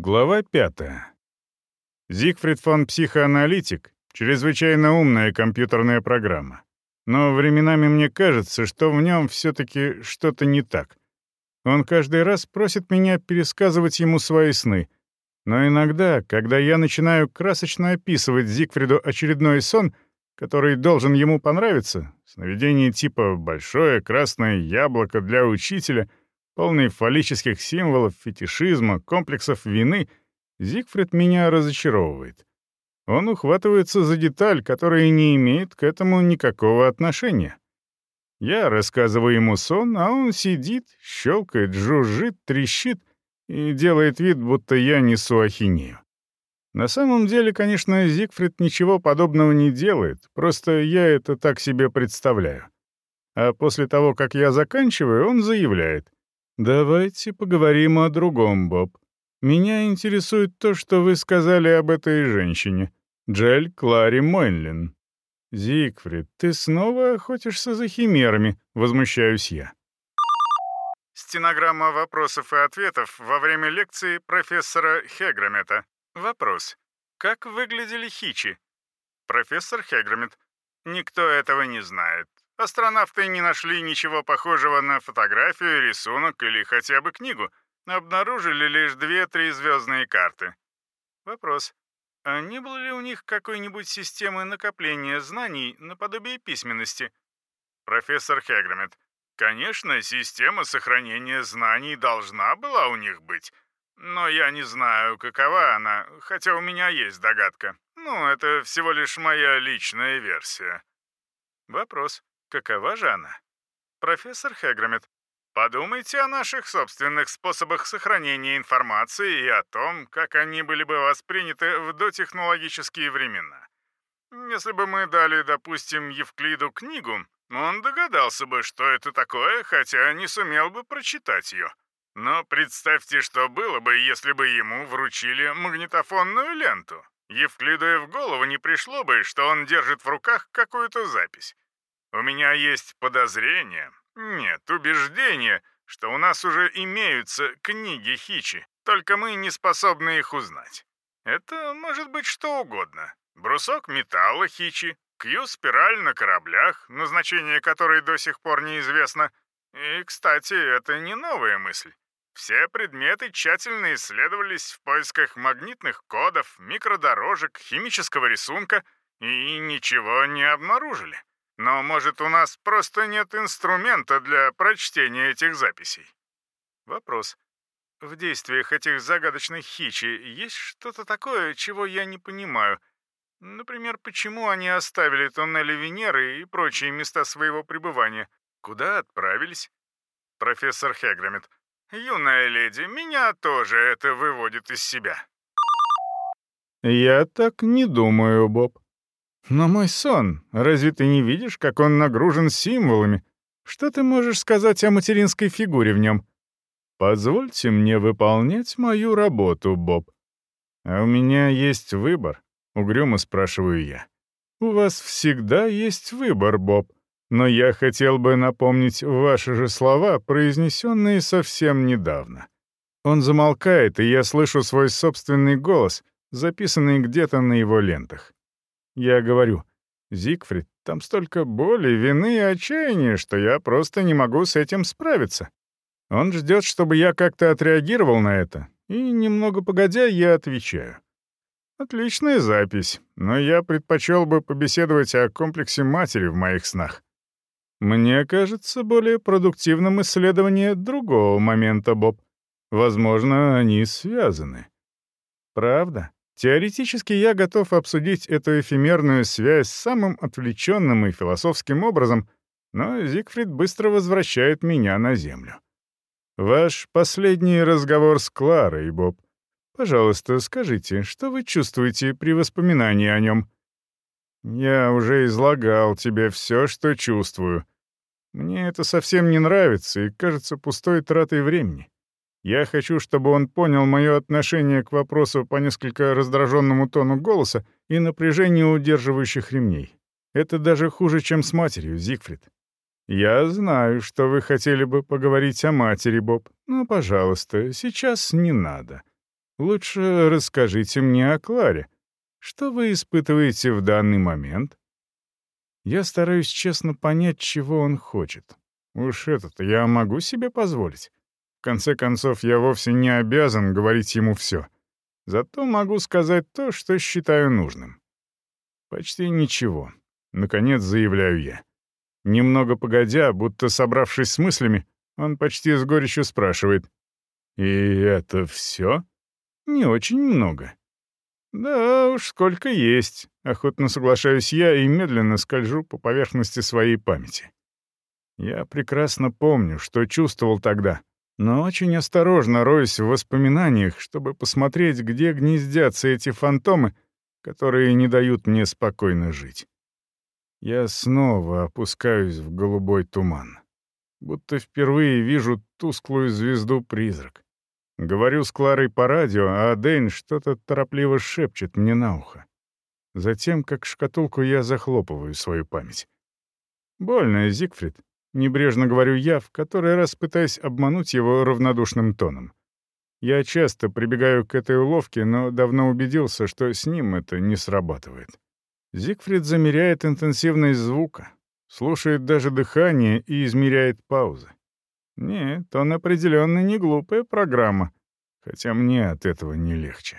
Глава пятая. Зигфрид фон психоаналитик — чрезвычайно умная компьютерная программа. Но временами мне кажется, что в нем все-таки что-то не так. Он каждый раз просит меня пересказывать ему свои сны. Но иногда, когда я начинаю красочно описывать Зигфриду очередной сон, который должен ему понравиться, сновидение типа «большое красное яблоко для учителя», полный фаллических символов, фетишизма, комплексов вины, Зигфрид меня разочаровывает. Он ухватывается за деталь, которая не имеет к этому никакого отношения. Я рассказываю ему сон, а он сидит, щелкает, жужжит, трещит и делает вид, будто я несу ахинею. На самом деле, конечно, Зигфрид ничего подобного не делает, просто я это так себе представляю. А после того, как я заканчиваю, он заявляет — «Давайте поговорим о другом, Боб. Меня интересует то, что вы сказали об этой женщине, Джель Клари Мойнлин». «Зигфрид, ты снова охотишься за химерами», — возмущаюсь я. Стенограмма вопросов и ответов во время лекции профессора Хеграмета. Вопрос. Как выглядели хичи? Профессор Хеграмет. Никто этого не знает. Астронавты не нашли ничего похожего на фотографию, рисунок или хотя бы книгу. Обнаружили лишь две-три звездные карты. Вопрос. А не было ли у них какой-нибудь системы накопления знаний наподобие письменности? Профессор Хеграмет. Конечно, система сохранения знаний должна была у них быть. Но я не знаю, какова она, хотя у меня есть догадка. Ну, это всего лишь моя личная версия. Вопрос. Какова же она? Профессор Хеграмет, подумайте о наших собственных способах сохранения информации и о том, как они были бы восприняты в дотехнологические времена. Если бы мы дали, допустим, Евклиду книгу, он догадался бы, что это такое, хотя не сумел бы прочитать ее. Но представьте, что было бы, если бы ему вручили магнитофонную ленту. Евклиду и в голову не пришло бы, что он держит в руках какую-то запись. У меня есть подозрение, нет, убеждение, что у нас уже имеются книги Хичи, только мы не способны их узнать. Это может быть что угодно. Брусок металла Хичи, Q-спираль на кораблях, назначение которой до сих пор неизвестно. И, кстати, это не новая мысль. Все предметы тщательно исследовались в поисках магнитных кодов, микродорожек, химического рисунка и ничего не обнаружили. Но, может, у нас просто нет инструмента для прочтения этих записей? Вопрос. В действиях этих загадочных хичи есть что-то такое, чего я не понимаю? Например, почему они оставили туннели Венеры и прочие места своего пребывания? Куда отправились? Профессор Хеграмет. Юная леди, меня тоже это выводит из себя. Я так не думаю, Боб. «Но мой сон, разве ты не видишь, как он нагружен символами? Что ты можешь сказать о материнской фигуре в нем?» «Позвольте мне выполнять мою работу, Боб». «А у меня есть выбор», — угрюмо спрашиваю я. «У вас всегда есть выбор, Боб, но я хотел бы напомнить ваши же слова, произнесенные совсем недавно». Он замолкает, и я слышу свой собственный голос, записанный где-то на его лентах. Я говорю, «Зигфрид, там столько боли, вины и отчаяния, что я просто не могу с этим справиться». Он ждет, чтобы я как-то отреагировал на это, и немного погодя я отвечаю. Отличная запись, но я предпочел бы побеседовать о комплексе матери в моих снах. Мне кажется более продуктивным исследование другого момента, Боб. Возможно, они связаны. Правда? Теоретически я готов обсудить эту эфемерную связь самым отвлеченным и философским образом, но Зигфрид быстро возвращает меня на землю. Ваш последний разговор с Кларой, Боб. Пожалуйста, скажите, что вы чувствуете при воспоминании о нем? Я уже излагал тебе все, что чувствую. Мне это совсем не нравится и кажется пустой тратой времени. Я хочу, чтобы он понял мое отношение к вопросу по несколько раздраженному тону голоса и напряжению удерживающих ремней. Это даже хуже, чем с матерью, Зигфрид. Я знаю, что вы хотели бы поговорить о матери, Боб, но, пожалуйста, сейчас не надо. Лучше расскажите мне о Кларе. Что вы испытываете в данный момент? Я стараюсь честно понять, чего он хочет. Уж это-то я могу себе позволить. В конце концов, я вовсе не обязан говорить ему все. Зато могу сказать то, что считаю нужным. Почти ничего. Наконец заявляю я. Немного погодя, будто собравшись с мыслями, он почти с горечью спрашивает. «И это все?» «Не очень много». «Да уж, сколько есть», — охотно соглашаюсь я и медленно скольжу по поверхности своей памяти. Я прекрасно помню, что чувствовал тогда, но очень осторожно роюсь в воспоминаниях, чтобы посмотреть, где гнездятся эти фантомы, которые не дают мне спокойно жить. Я снова опускаюсь в голубой туман. Будто впервые вижу тусклую звезду-призрак. Говорю с Кларой по радио, а Дэйн что-то торопливо шепчет мне на ухо. Затем, как шкатулку, я захлопываю свою память. «Больно, Зигфрид», — небрежно говорю я, в который раз пытаясь обмануть его равнодушным тоном. Я часто прибегаю к этой уловке, но давно убедился, что с ним это не срабатывает. Зигфрид замеряет интенсивность звука, слушает даже дыхание и измеряет паузы. Нет, он определенно не глупая программа, хотя мне от этого не легче.